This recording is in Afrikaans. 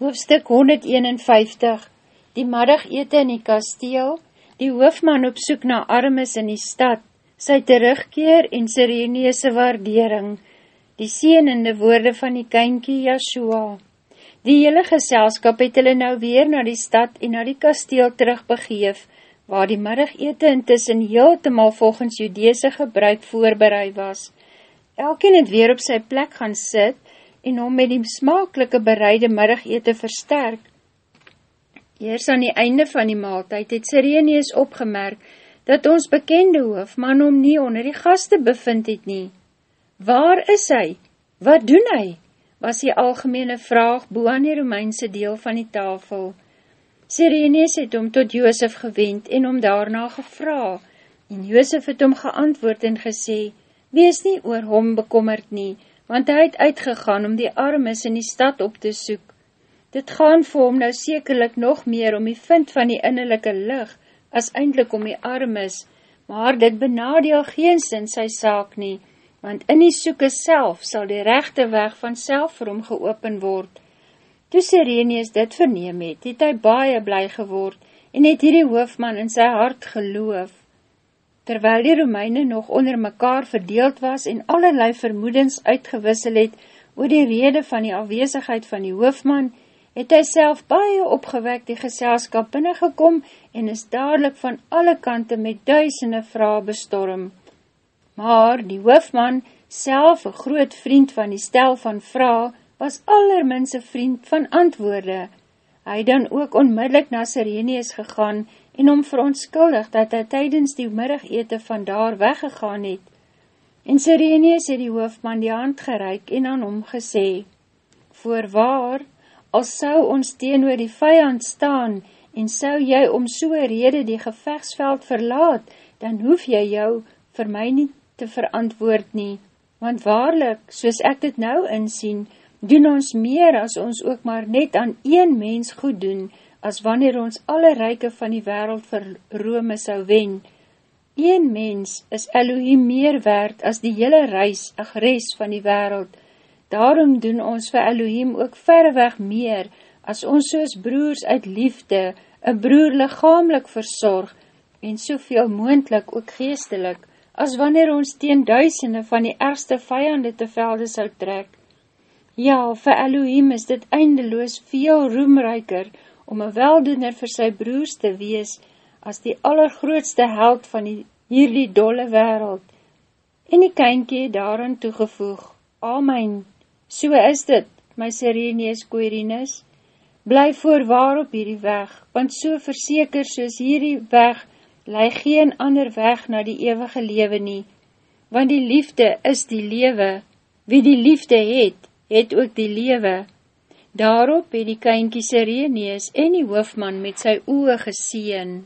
Hoofstuk 151 Die middagete in die kasteel, die hoofman op soek na armes in die stad, sy terugkeer en Sireneese waardering, die sienende woorde van die kynkie Yahshua. Die hele geselskap het hulle nou weer na die stad en na die kasteel terugbegeef, waar die middagete intussen heel te mal volgens judeese gebruik voorbereid was. Elkien het weer op sy plek gaan sit, en om met die smakelike bereide middagete versterk. Eers aan die einde van die maaltijd het Sireneus opgemerk, dat ons bekende hoofman om nie onder die gaste bevind het nie. Waar is hy? Wat doen hy? was die algemene vraag boe aan die Romeinse deel van die tafel. Sireneus het om tot Joosef gewend en om daarna gevra, en Joosef het om geantwoord en gesê, wees nie oor hom bekommerd nie, want hy het uitgegaan om die armes in die stad op te soek. Dit gaan vir hom nou sekerlik nog meer om die vind van die innerlijke lig, as eindelijk om die armes, maar dit benadeel geen sin sy saak nie, want in die soeke self sal die rechte weg van self vir hom geopen word. Toe Sireneus dit verneem het, het hy baie bly geword en het hierdie hoofman in sy hart geloof. Terwyl die Romeine nog onder mekaar verdeeld was en allerlei vermoedens uitgewissel het oor die rede van die afwezigheid van die hoofman, het hy self baie opgewek die geselskap binnengekom en is dadelijk van alle kante met duisende vraag bestorm. Maar die hoofman, self een groot vriend van die stel van vraag, was allerminse vriend van antwoorde. Hy dan ook onmiddellik na Sireneus gegaan en om verontskuldig dat hy tydens die middagete van daar weggegaan het. En Sireneus het die hoofdman die hand gereik en aan hom gesê, Voorwaar, als sou ons teen oor die vijand staan, en sou jy om soe rede die gevechtsveld verlaat, dan hoef jy jou vir my nie te verantwoord nie, want waarlik, soos ek dit nou insien, doen ons meer as ons ook maar net aan een mens goed doen, as wanneer ons alle reike van die wereld vir Rome sou wen. Een mens is Elohim meer werd as die hele reis, ag res van die wereld. Daarom doen ons vir Elohim ook verreweg meer, as ons soos broers uit liefde, een broer lichamelik verzorg, en soveel moendlik ook geestelik, as wanneer ons teen duisende van die ergste vijande te velde sou trek. Ja, vir Elohim is dit eindeloos veel roemrijker, om een weldoener vir sy broers te wees, as die allergrootste held van die, hierdie dolle wereld. En die kynkie daarin toegevoeg, Amen, so is dit, my Sireneus Koerinus, bly voorwaar op hierdie weg, want so verseker soos hierdie weg, lei geen ander weg na die eeuwige lewe nie, want die liefde is die lewe, wie die liefde het, het ook die lewe, Daarop het die kynkie Sireneus en die hoofman met sy oe geseen.